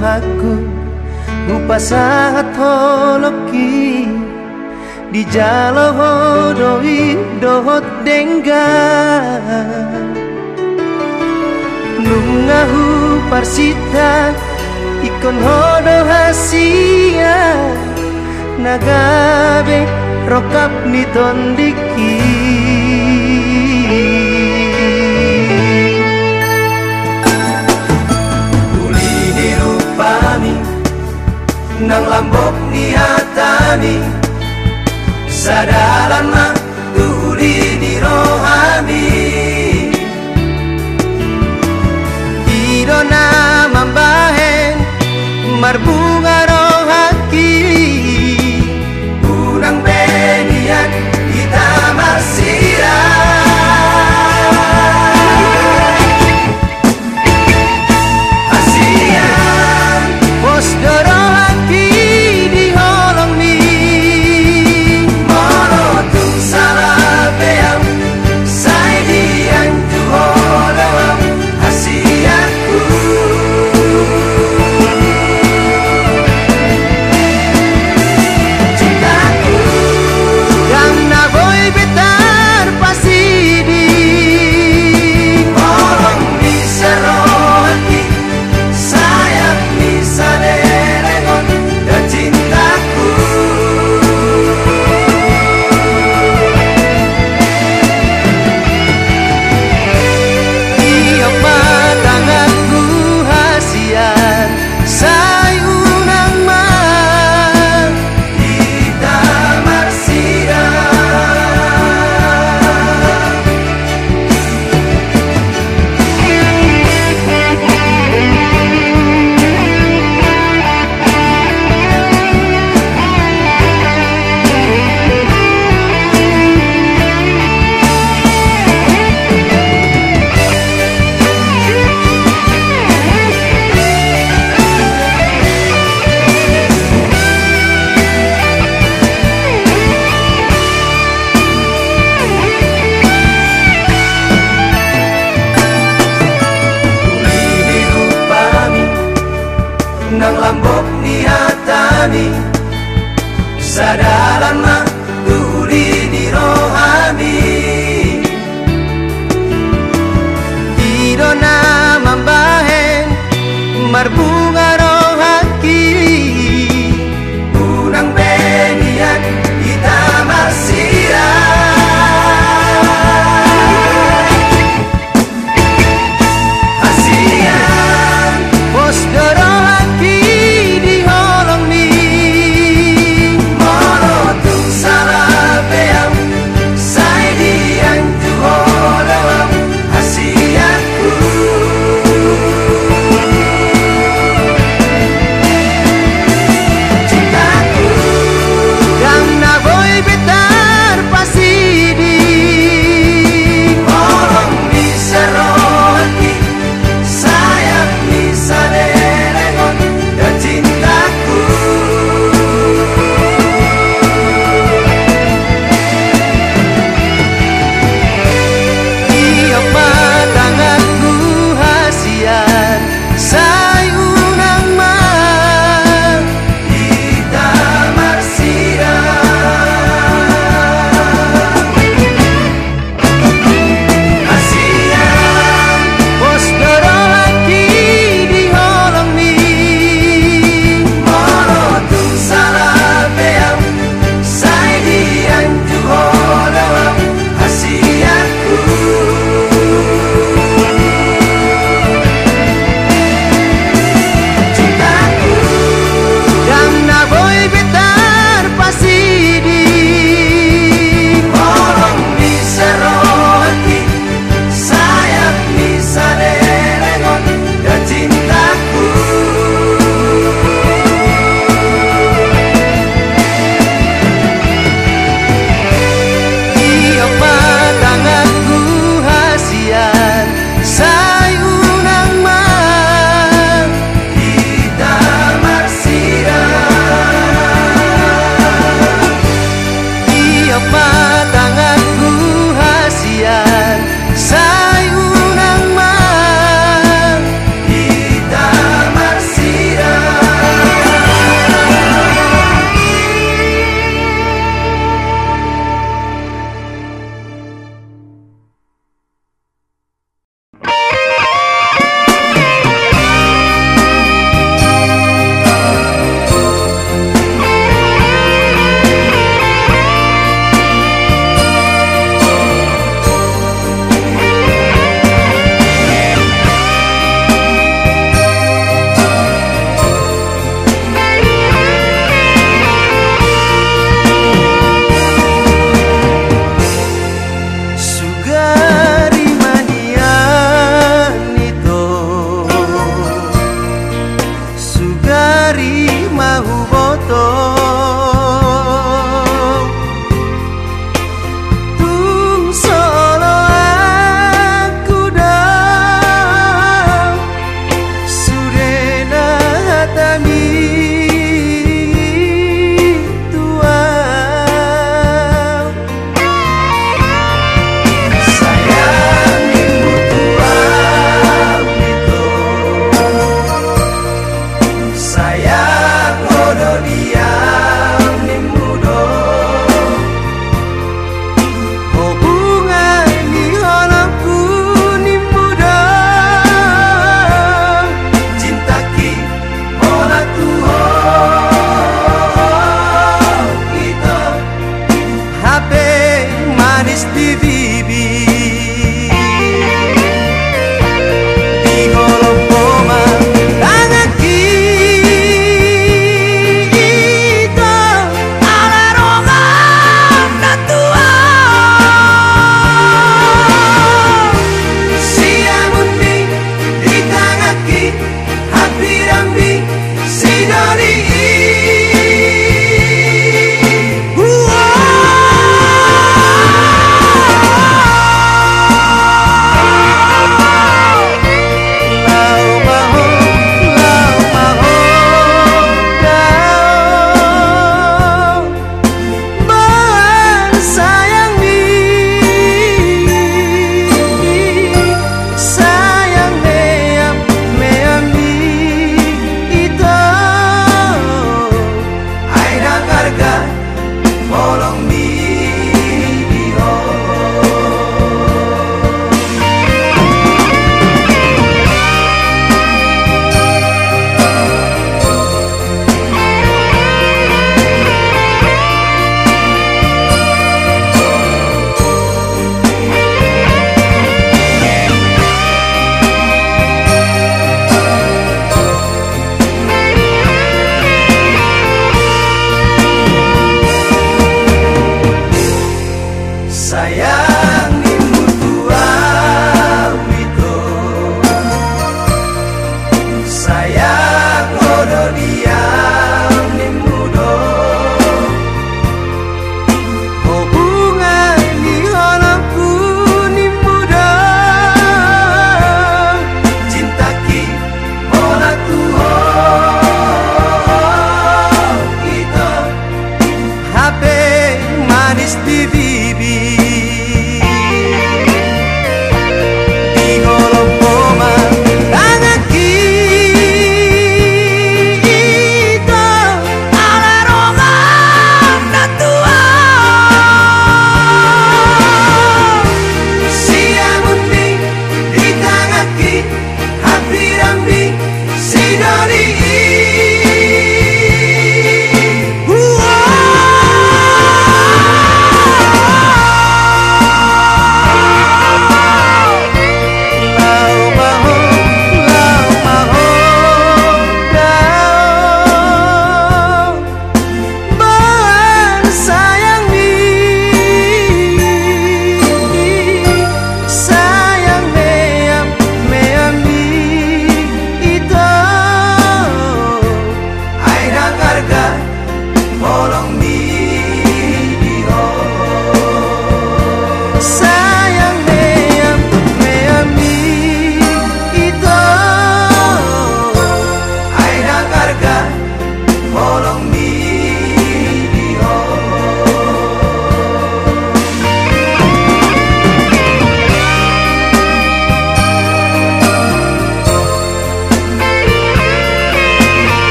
aku. Lupa saat holoki. Di jalan hodoi dohot dengga. Lungahu parsita ikon hodo hasia. Nagabe rokap nitondiki nang lambok ni hatani sadalan sadalanna tuli ni rohani. Idona mambaheng marbu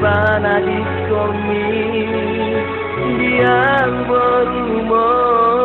panas komik biang berumur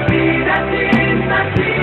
Aquí, aquí, aquí.